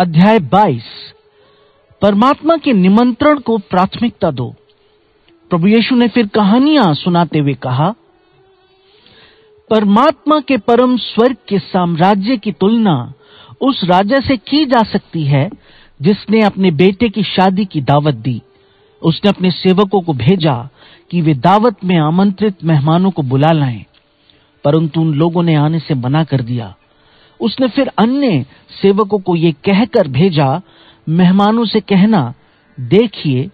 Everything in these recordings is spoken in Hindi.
अध्याय 22 परमात्मा के निमंत्रण को प्राथमिकता दो। प्रभु यीशु ने फिर कहानियाँ सुनाते हुए कहा, परमात्मा के परम स्वर्ग के साम्राज्य की तुलना उस राजा से की जा सकती है जिसने अपने बेटे की शादी की दावत दी। उसने अपने सेवकों को भेजा कि वे दावत में आमंत्रित मेहमानों को बुला लाएँ, परंतु उन लोगों ने आने से मना कर दिया। उसने फिर अन्य सेवकों को ये कहकर भेजा, मेहमानों से कहना, देखिए,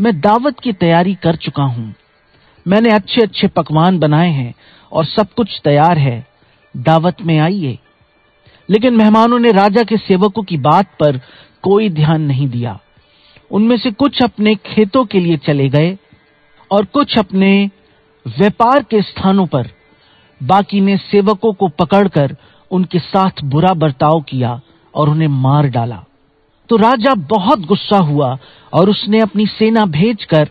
मैं दावत की तैयारी कर चुका हूँ। मैंने अच्छे अच्छे पकवान बनाए हैं और सब कुछ तैयार है। दावत में आइए। लेकिन मेहमानों ने राजा के सेवकों की बात पर कोई ध्यान नहीं दिया। उनमें से कुछ अपने खेतों के लिए चले गए और कुछ अपने व्यापार के स्थानों पर बाकी ने सेवकों को पकड़कर उनके साथ बुरा बर्ताव किया और उन्हें मार डाला। तो राजा बहुत गुस्सा हुआ और उसने अपनी सेना भेजकर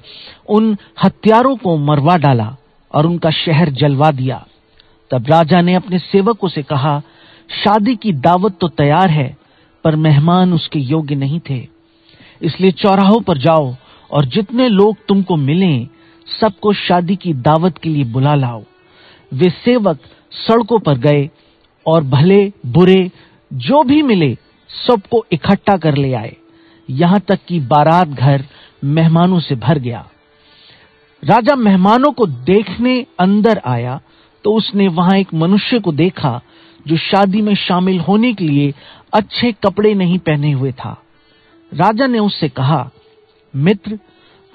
उन हत्यारों को मरवा डाला और उनका शहर जलवा दिया। तब राजा ने अपने सेवकों से कहा, शादी की दावत तो तैयार है, पर मेहमान उसके योग्य नहीं थे। इसलिए चौराहों पर जाओ और जितने लोग तुमको मिलें, सबको शादी की दावत के लिए बुला लाओ। वे सेवक सड़कों पर गए और भले, बुरे, जो भी मिले, सबको इकट्ठा कर ले आए। यहाँ तक कि बारात घर मेहमानों से भर गया। राजा मेहमानों को देखने अंदर आया तो उसने वहाँ एक मनुष्य को देखा, जो शादी में शामिल होने के लिए अच्छे कपड़े नहीं पहने हुए था। राजा ने उससे कहा, मित्र,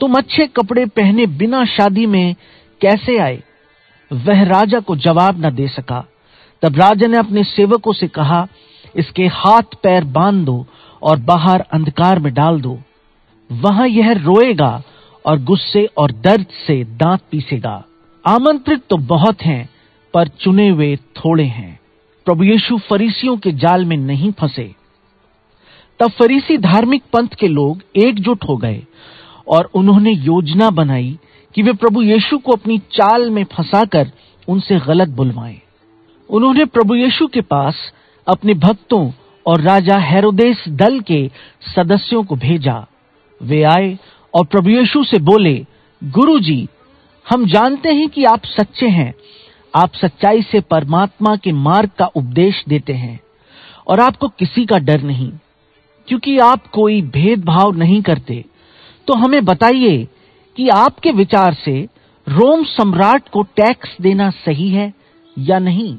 तुम अच्छे कपड़े पहने बिना शादी में कैसे आए? वह राजा को जवाब न दे सका। तब राजा ने अपने सेवकों से कहा, इसके हाथ पैर बाँध दो और बाहर अंधकार में डाल दो। वहाँ यह रोएगा और गुस्से और दर्द से दांत पीसेगा। आमंत्रित तो बहुत हैं, पर चुने हुए थोड़े हैं। प्रभु यीशु फरीसियों के जाल में नहीं फंसे। तब फरीसी धार्मिक पंथ के लोग एकजुट हो गए और उन्होंने योजना बनाई कि वे प्रभु यीशु को अपनी चाल में फंसाकर उनसे गलत बुलवाएँ। उन्होंने प्रभु यीशु के पास अपने भक्तों और राजा हेरोदेस दल के सदस्यों को भेजा। वे आए और प्रभु यीशु से बोले गुरु जी हम जानते हैं कि आप सच्चे हैं। आप सच्चाई से परमात्मा के मार्ग का उपदेश देते हैं और आपको किसी का डर नहीं, क्योंकि आप कोई भेदभाव नहीं करते। तो हमें बताइए कि आपके विचार से रोम सम्राट को टैक्स देना सही है या नहीं?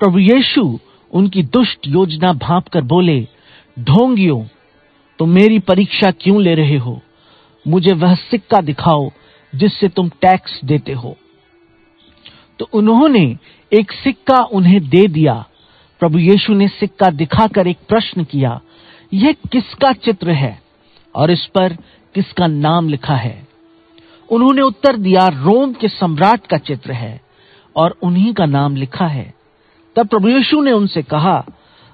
प्रभु यीशु उनकी दुष्ट योजना भाप कर बोले, ढोंगियो तो मेरी परीक्षा क्यों ले रहे हो? मुझे वह सिक्का दिखाओ जिससे तुम टैक्स देते हो। तो उन्होंने एक सिक्का उन्हें दे दिया। प्रभु यीशु ने सिक्का दिखाकर एक प्रश्न किया, यह किसका चित्र है? और इस पर किसका नाम लिखा है? उन्होंने उत्तर दिया, रोम के सम्राट का चित्र है और उन्हीं का नाम लिखा है। तब प्रभु यीशु ने उनसे कहा,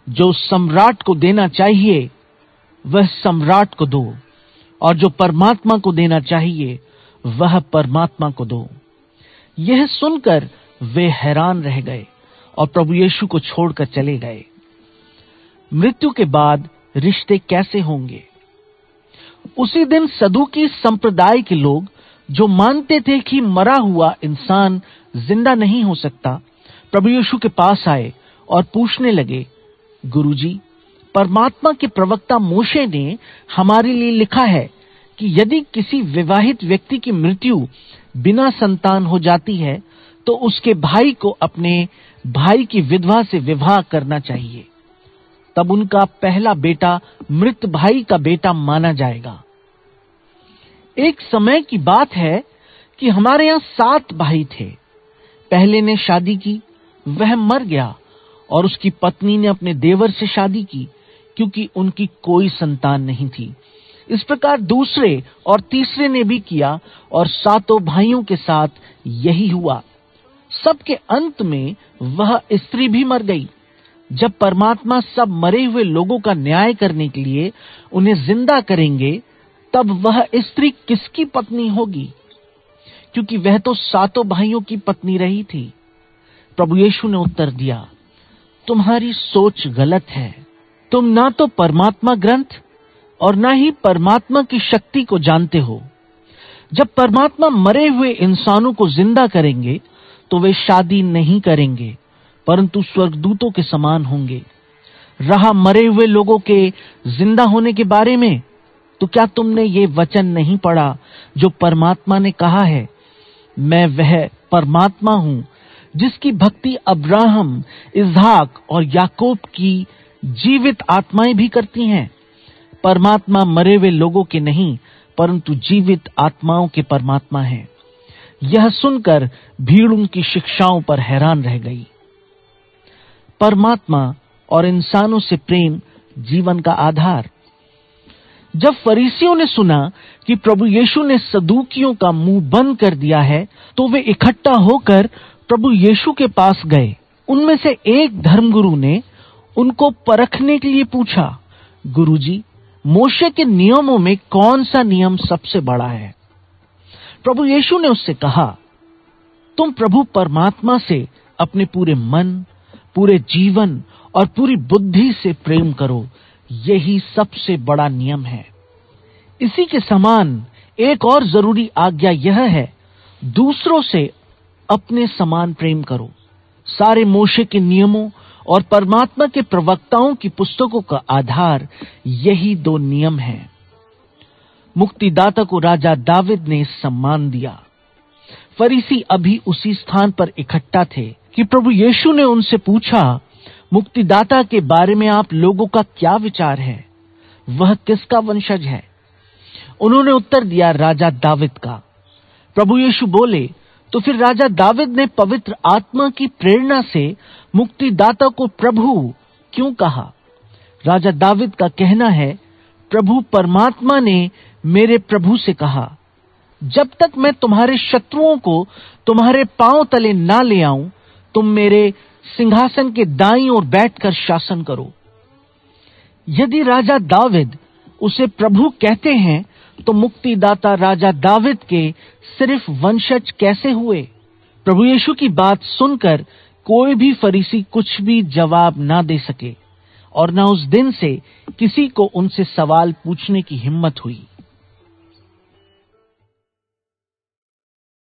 जो सम्राट को देना चाहिए, वह सम्राट को दो, और जो परमात्मा को देना चाहिए, वह परमात्मा को दो। यह सुनकर वे हैरान रह गए, और प्रभु यीशु को छोड़कर चले गए। मृत्यु के बाद रिश्ते कैसे होंगे? उसी दिन सदुकी संप्रदाय के लोग, जो मानते थे कि मरा हुआ इंसान ज़िंदा नहीं हो सकता प्रभु यीशु के पास आए और पूछने लगे, गुरुजी, परमात्मा के प्रवक्ता मोशे ने हमारे लिए लिखा है कि यदि किसी विवाहित व्यक्ति की मृत्यु बिना संतान हो जाती है तो उसके भाई को अपने भाई की विधवा से विवाह करना चाहिए। तब उनका पहला बेटा मृत भाई का बेटा माना जाएगा। एक समय की बात है कि हमारे यहाँ सात भाई थे। पहले ने शादी की वह मर गया और उसकी पत्नी ने अपने देवर से शादी की, क्योंकि उनकी कोई संतान नहीं थी। इस प्रकार दूसरे और तीसरे ने भी किया और सातों भाइयों के साथ यही हुआ। सबके अंत में वह स्त्री भी मर गई। जब परमात्मा सब मरे हुए लोगों का न्याय करने के लिए उन्हें ज़िंदा करेंगे, तब वह स्त्री किसकी पत्नी होगी? क्योंकि वह तो सातों भाइयों की पत्नी रही थी। प्रभु यीशु ने उत्तर दिया, तुम्हारी सोच गलत है। तुम ना तो परमात्मा ग्रंथ और ना ही परमात्मा की शक्ति को जानते हो। जब परमात्मा मरे हुए इंसानों को ज़िंदा करेंगे तो वे शादी नहीं करेंगे, परंतु स्वर्गदूतों के समान होंगे। रहा मरे हुए लोगों के ज़िंदा होने के बारे में तो क्या तुमने ये वचन नहीं पढ़ा जो परमात्मा ने कहा है, मैं वह परमात्मा हूँ जिसकी भक्ति अब्राहम इजहाक और याकूब की जीवित आत्माएँ भी करती हैं। परमात्मा मरे हुए लोगों के नहीं, परंतु जीवित आत्माओं के परमात्मा हैं। यह सुनकर भीड़ उनकी शिक्षाओं पर हैरान रह गई। परमात्मा और इंसानों से प्रेम, जीवन का आधार। जब फरीसियों ने सुना कि प्रभु यीशु ने सदूकियों का मुँह बंद कर दिया है तो वे इकट्ठा होकर प्रभु यीशु के पास गए। उनमें से एक धर्मगुरु ने उनको परखने के लिए पूछा, गुरुजी, मोशे के नियमों में कौन सा नियम सबसे बड़ा है? प्रभु यीशु ने उससे कहा, तुम प्रभु परमात्मा से अपने पूरे मन, पूरे जीवन और पूरी बुद्धि से प्रेम करो। यही सबसे बड़ा नियम है। इसी के समान एक और ज़रूरी आज्ञा यह है, दूसरों से अपने समान प्रेम करो। सारे मोशे के नियमों और परमात्मा के प्रवक्ताओं की पुस्तकों का आधार यही दो नियम हैं। मुक्तिदाता को राजा दाविद ने सम्मान दिया। फरीसी अभी उसी स्थान पर इकट्ठा थे कि प्रभु यीशु ने उनसे पूछा, मुक्तिदाता के बारे में आप लोगों का क्या विचार है? वह किसका वंशज है? उन्होंने उत्तर दिया राजा दाविद का। प्रभु यीशु बोले तो फिर राजा दाविद ने पवित्र आत्मा की प्रेरणा से मुक्तिदाता को प्रभु क्यों कहा? राजा दाविद का कहना है, प्रभु परमात्मा ने मेरे प्रभु से कहा, जब तक मैं तुम्हारे शत्रुओं को तुम्हारे पाँव तले ना ले आऊँ, तुम मेरे सिंहासन के दाई और बैठकर शासन करो। यदि राजा दाविद उसे प्रभु कहते हैं तो मुक्तिदाता राजा दाविद के सिर्फ़ वंशज कैसे हुए? प्रभु यीशु की बात सुनकर कोई भी फरीसी कुछ भी जवाब ना दे सके, और न उस दिन से किसी को उनसे सवाल पूछने की हिम्मत हुई।